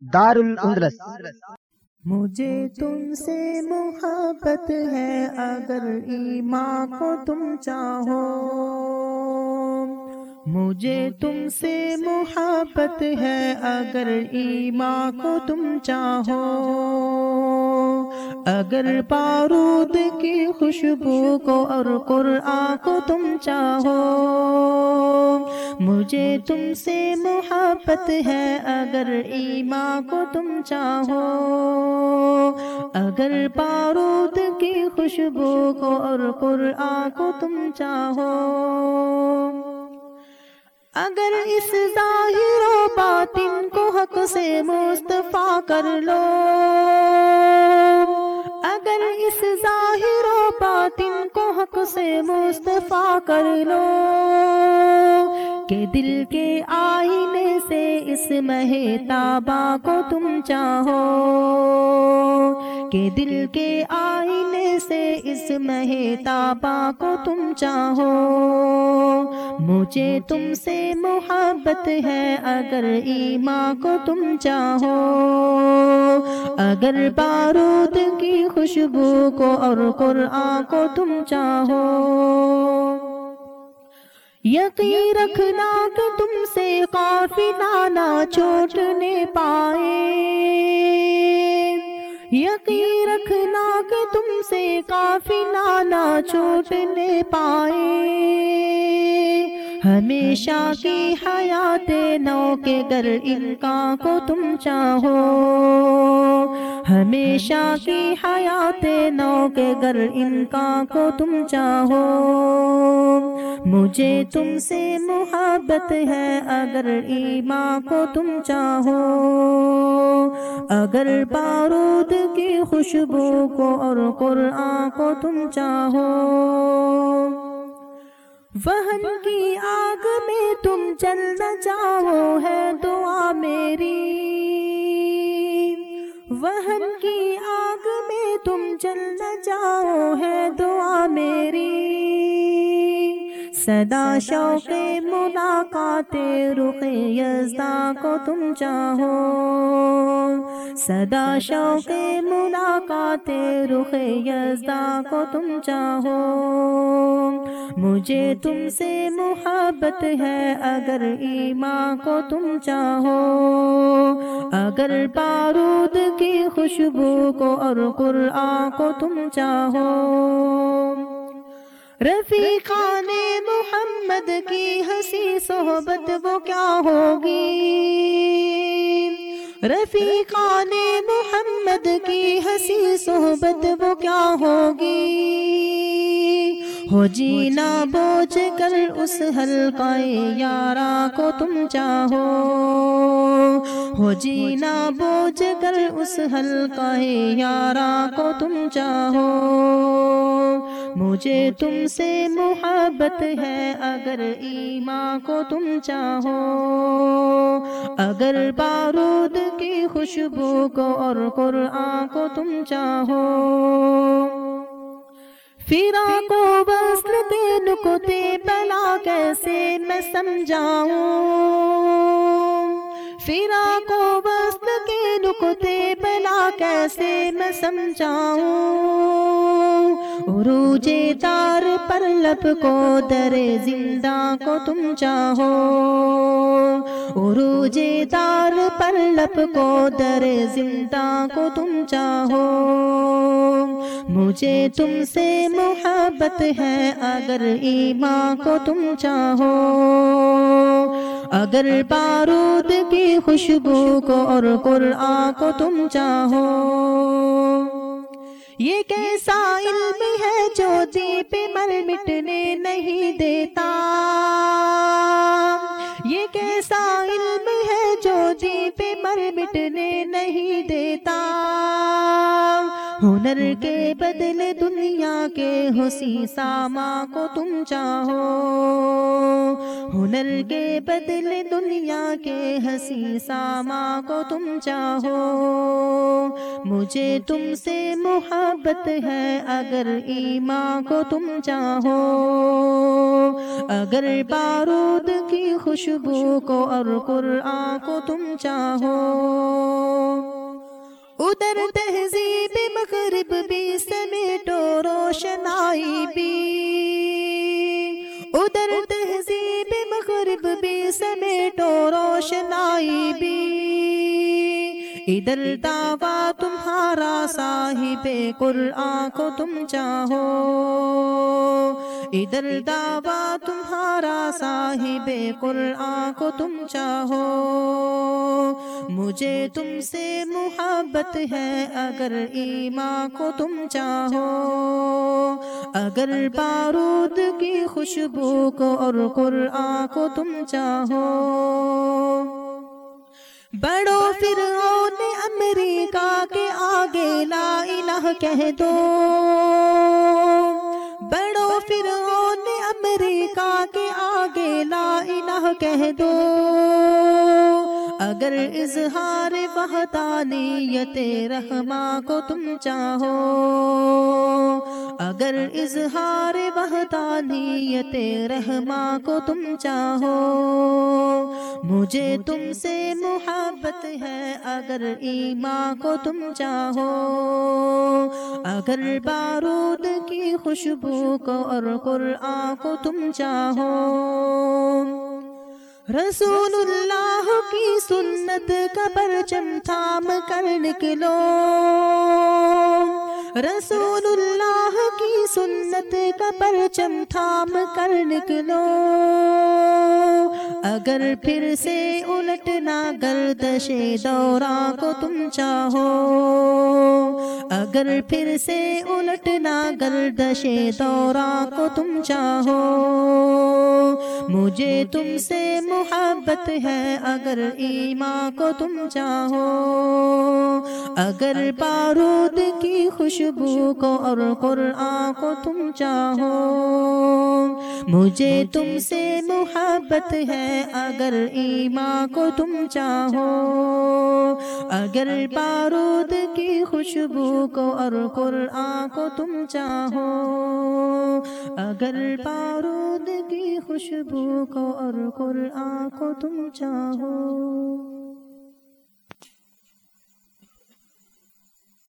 دار الاندلس مجھے تم سے محبت ہے اگر ایمان کو تم چاہو۔ مجھے تم سے محبت ہے اگر ایمان کو تم چاہو۔ اگر بارود کی خوشبو کو اور قرآن کو تم چاہو، مجھے تم سے محبت ہے اگر ایمان کو تم چاہو۔ اگر بارود کی خوشبو کو اور قرآن کو تم چاہو۔ اگر اس ظاہر و باطن کو حق سے مصطفیٰ کر لو۔ اگر اس ظاہر و باطن کو حق سے مصطفیٰ کر لو، کہ دل کے آئینے سے اس مہتابہ کو تم چاہو کہ دل کے آئینے سے اس مہتابہ کو تم چاہو۔ مجھے تم سے محبت ہے اگر ایمان کو تم چاہو۔ اگر بارود کی خوشبو کو اور قرآن کو تم چاہو۔ یقین رکھنا کہ تم سے کافی نانا چوٹنے پائے۔ یقین رکھنا کہ تم سے کافی نانا چوٹنے پائے ہمیشہ کی حیات نو کے گر ان کا کو تم چاہو۔ ہمیشہ کی حیات نو کے گر ان کا کو تم چاہو۔ مجھے تم سے محبت ہے اگر ایمان کو تم چاہو۔ اگر بارود کی خوشبو کو اور قرآن کو تم چاہو۔ وہن کی آگ میں تم جلنا چاہو ہے دعا میری۔ وہن کی آگ میں تم جلنا چاہو ہے دعا میری۔ صدا شوق ملاقات رخ یزدا کو تم چاہو۔ صدا شوق ملاقات رخ یزدا کو تم چاہو۔ مجھے تم سے محبت ہے اگر ایمان کو تم چاہو۔ اگر بارود کی خوشبو کو اور قرآن کو تم چاہو۔ رفیقان محمد کی ہنسی صحبت وہ کیا ہوگی؟ رفیقان محمد کی ہنسی صحبت وہ کیا ہوگی؟ ہو جینا بوجھ کر اس حلقہ یارا کو تم چاہو۔ ہو جینا بوجھ کر اس حلقہ یارا کو تم چاہو۔ مجھے تم سے محبت ہے اگر ایمان کو تم چاہو۔ اگر بارود کی خوشبو کو اور قرآن کو تم چاہو۔ فیرا کو وصلتے نکتے بلا کیسے میں سمجھاؤں۔ فیرا کو وصل کے نکتے بلا کیسے میں سمجھاؤں؟ عروج تار پر لب کو در زندہ کو تم چاہو؟ عروج تار پر لب کو در زندہ کو تم چاہو؟ مجھے تم سے محبت ہے اگر ایمان کو تم چاہو؟ اگر بارود کی خوشبو کو اور قرآن کو تم چاہو۔ یہ کیسا علم ہے جو دیپ مر مٹنے نہیں دیتا؟ یہ کیسا علم ہے جو دیپ مر مٹنے نہیں دیتا؟ ہنر کے بدلے دنیا کے حسی ساما کو تم چاہو۔ ہنر کے بدلے دنیا کے ہنسی ساما کو تم چاہو۔ مجھے تم سے محبت ہے اگر ایمان کو تم چاہو۔ اگر بارود کی خوشبو کو اور قرآن کو تم چاہو۔ ادھر تہذیب مغرب بھی سمیٹو روشنائی بھی۔ ادھر تہذیب مغرب بھی سمیٹو روشنائی بھی۔ ادھر دعویٰ تمہارا صاحب قرآن کو تم چاہو۔ ادھر دعویٰ تمہارا صاحب قرآن کو تم چاہو۔ مجھے تم سے محبت ہے اگر ایمان کو تم چاہو۔ اگر بارود کی خوشبو کو اور قرآن کو تم چاہو۔ بڑو فرعون امریکہ کے آگے لا الہ کہہ دو۔ بڑو فرعون امریکہ کے آگے لا الہ کہہ دو۔ اگر اظہار وحدانیت رحمہ کو تم چاہو، اگر اظہار وحدانیت رحمہ کو تم چاہو، مجھے تم سے محبت ہے اگر ایمان کو تم چاہو، اگر بارود کی خوشبو کو اور قرآن کو تم چاہو۔ رسول اللہ کی سنت کا پرچم تھام کر نکلو۔ رسول اللہ کی سنت کا پرچم تھام کر نکلو۔ اگر پھر سے الٹنا گردش دورا کو تم چاہو، اگر پھر سے الٹنا گردش دورا کو تم چاہو، مجھے تم سے محبت ہے اگر ایمان کو تم چاہو۔ اگر بارود کی خوشبو کو اور قرآن کو تم چاہو، مجھے تم سے محبت ہے اگر ایماں کو تم چاہو، اگر بارود کی خوشبو کو اور قرآن کو تم چاہو، اگر بارود کی خوشبو کو اور قرآن کو تم چاہو۔